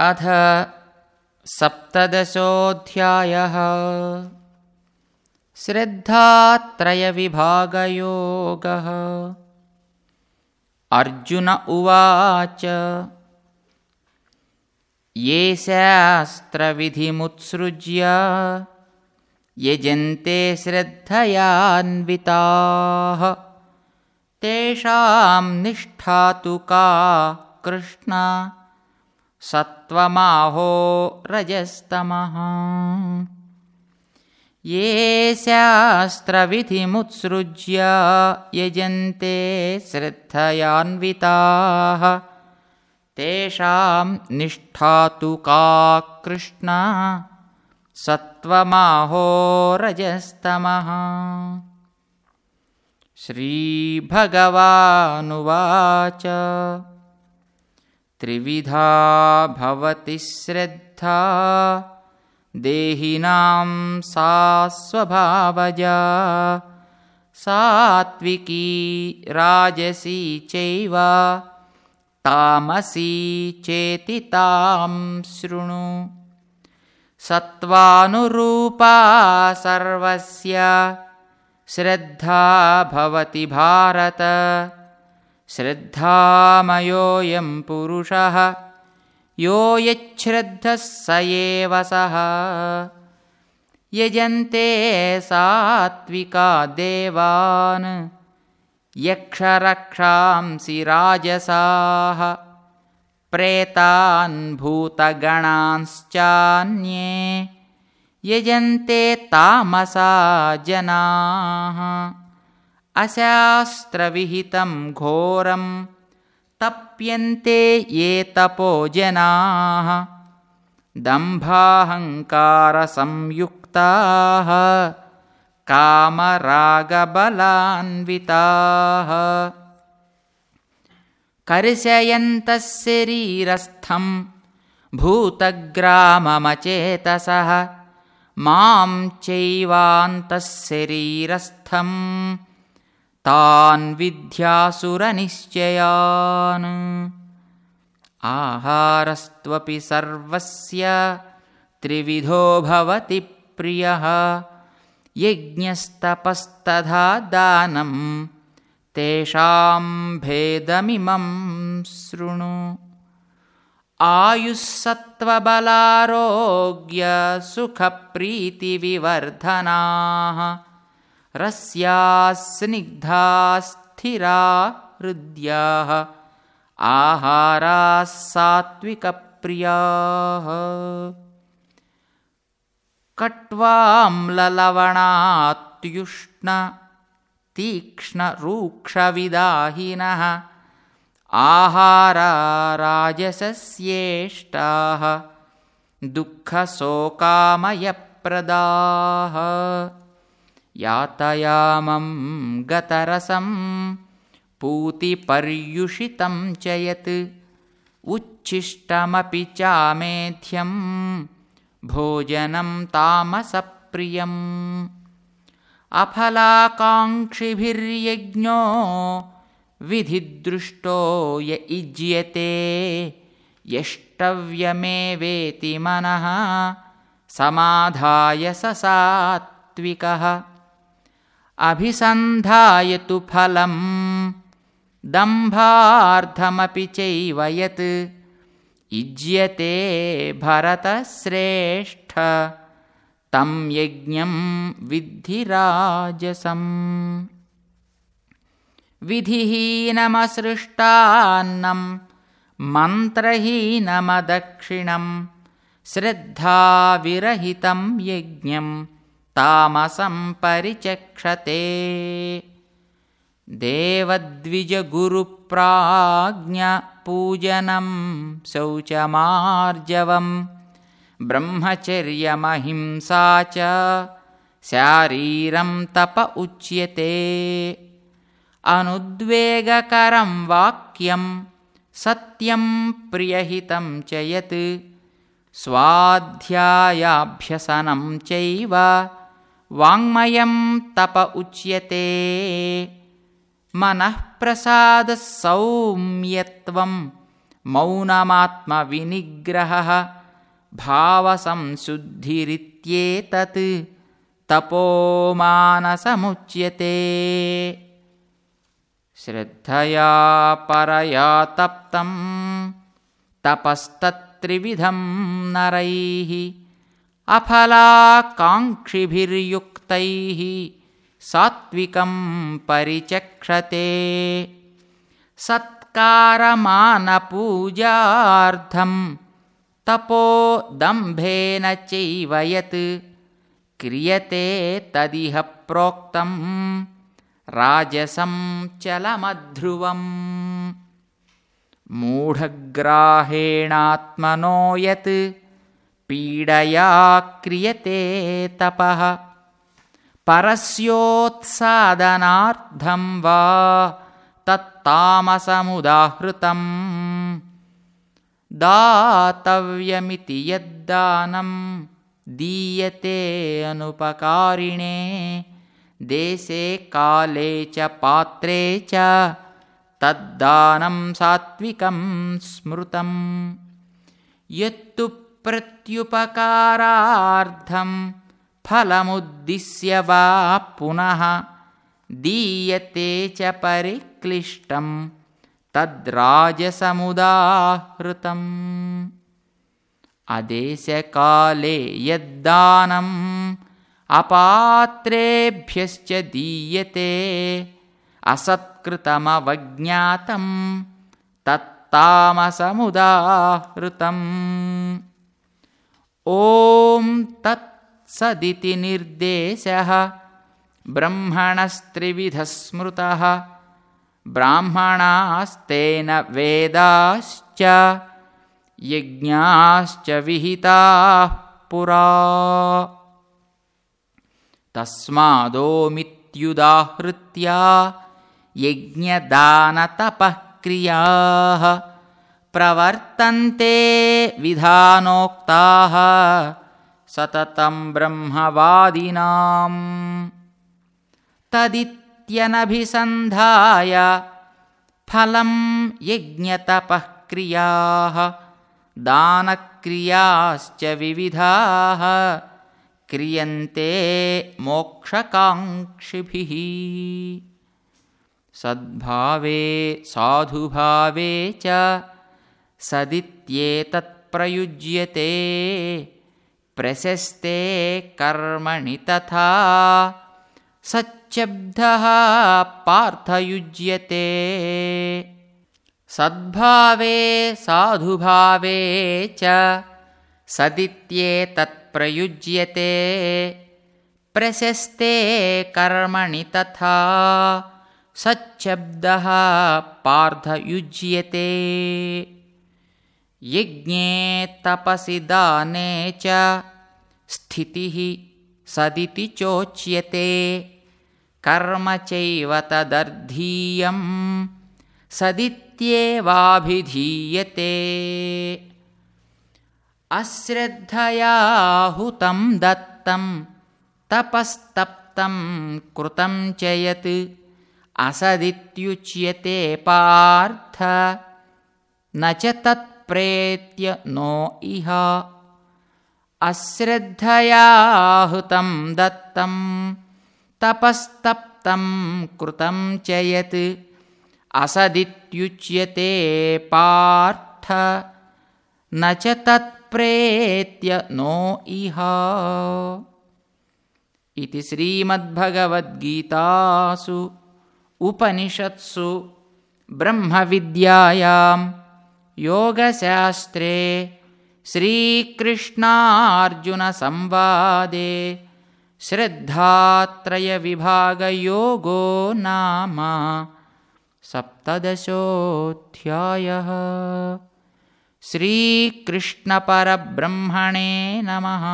अथ सप्तदशोऽध्यायः। श्रद्धात्रयविभागयोगः। अर्जुन उवाच ये शास्त्रविधिमुत्सृज्य यजन्ते श्रद्धयान्विताः। तेषां निष्ठा तु का कृष्ण सत्त्वमाहो रजस्तमः। ये शास्त्रविधिमुत्सृज्य यजन्ते श्रद्धयान्विताः। तेषां निष्ठा तु का कृष्ण। सत्त्वमाहो रजस्तमः। श्रीभगवानुवाच त्रिविधा भवति श्रद्धा। देहिनां सा स्वभावजा सात्विकी राजसी चैव। तामसी चेति तां शृणु। सत्त्वानुरूपा सर्वस्य। श्रद्धा भवति भारत श्रद्धामयोऽयं पुरुषः। यो यच्छ्रद्धः स एव सः। यजन्ते सात्विका देवान्। यक्षरक्षांसि राजसाः। प्रेतान् भूतगणांश्चान्ये। यजन्ते तामसा जनाः अशास्त्रविहितं घोरं तप्यन्ते ये तपो जनाः दम्भाहङ्कारसंयुक्ताः कामरागबलान्विताः। कर्षयन्तः शरीरस्थं भूतग्राममचेतसः मां चैवान्तः शरीरस्थं तान् विद्यासुरनिश्चयान्। आहारस्त्वपि सर्वस्य त्रिविधो भवति प्रियः। यज्ञस्तपस्तथा दानं तेषां भेदमिमं शृणु। आयुःसत्त्वबलारोग्यसुखप्रीतिविवर्धनाः रस्याः स्निग्धाः स्थिरा हृद्याः आहाराः सात्विकप्रियाः कट्वाम्ललवणात्युष्ण तीक्ष्णरूक्षविदाहिनः आहारा राजसस्येष्टाः दुःखशोकामयप्रदाः यातयामं गतरसं पूतिपर्युषितं च यत् उच्छिष्टमपि चामेध्यं भोजनं तामसप्रियम्। अफलाकाङ्क्षिभिर्यज्ञो विधिदृष्टो य युज्यते यष्टव्यमेवेति मनः समाधाय स सात्विकः अभिसन्धाय तु फलं दम्भार्धमपि चैव यत् युज्यते भरतश्रेष्ठ। तं यज्ञं विद्धिराजसम्। विधिहीनमसृष्टान्नं मन्त्रहीनमदक्षिणं श्रद्धाविरहितं यज्ञं तामसं परिचक्षते देवद्विजगुरुप्राज्ञपूजनं शौचमार्जवं ब्रह्मचर्यमहिंसा च शारीरं तप उच्यते। अनुद्वेगकरं वाक्यं सत्यं प्रियहितं च यत् स्वाध्यायाभ्यसनं चैव वाङ्मयं तप उच्यते। मनःप्रसादसौम्यत्वं मौनमात्मविनिग्रहः। भावसंशुद्धिरित्येतत्। तपोमानसमुच्यते श्रद्धया परया तप्तं। तपस्तत्त्रिविधं नरैः अफलाकाङ्क्षिभिर्युक्तैः सात्विकं परिचक्षते। सत्कारमानपूजार्थं तपो दम्भेन चैव यत् क्रियते तदिह प्रोक्तं राजसं चलमध्रुवम्। मूढग्राहेणात्मनो यत् पीडया क्रियते तपः। परस्योत्सादनार्थं वा तत्तामसमुदाहृतम्। दातव्यमिति यद्दानं दीयते अनुपकारिणे। देशे काले च पात्रे च तद्दानं सात्विकं स्मृतम्। यत्तु प्रत्युपकारार्थं फलमुद्दिश्य वा पुनः दीयते च परिक्लिष्टं तद्राजसमुदाहृतम्। अदेशकाले यद्दानम् अपात्रेभ्यश्च दीयते असत्कृतमवज्ञातं तत्तामसमुदाहृतम् ॐ तत्सदिति निर्देशः ब्रह्मणस्त्रिविधः स्मृतः ब्राह्मणास्तेन वेदाश्च यज्ञाश्च विहिताः पुरा। तस्मादोमित्युदाहृत्य यज्ञदानतपःक्रियाः प्रवर्तन्ते विधानोक्ताः सततं ब्रह्मवादिनाम्। तदित्यनभिसन्धाय फलं यज्ञतपःक्रियाः दानक्रियाश्च विविधाः क्रियन्ते मोक्षकाङ्क्षिभिः। सद्भावे साधुभावे च सदित्येतत्प्रयुज्यते प्रशस्ते कर्मणि तथा। सच्चब्दः पार्थयुज्यते। सद्भावे साधुभावे च सदित्येतत्प्रयुज्यते प्रशस्ते कर्मणि तथा। सच्चब्दः पार्थयुज्यते यज्ञे तपसि दाने च। स्थितिः सदिति चोच्यते। कर्म चैव तदर्धीयं सदित्येवाभिधीयते। अश्रद्धयाहुतं दत्तं तपस्तप्तं कृतं च यत्। असदित्युच्यते पार्थ। न च तत्प्रेत्य नो इह। अश्रद्धयाहुतं दत्तं तपस्तप्तं कृतं च यत् असदित्युच्यते पार्थ। न च तत्प्रेत्य नो इह। इति श्रीमद्भगवद्गीतासु उपनिषत्सु ब्रह्मविद्यायां योगशास्त्रे श्रीकृष्णार्जुनसंवादे श्रद्धात्रयविभागयोगो नाम सप्तदशोऽध्यायः। श्रीकृष्णपरब्रह्मणे नमः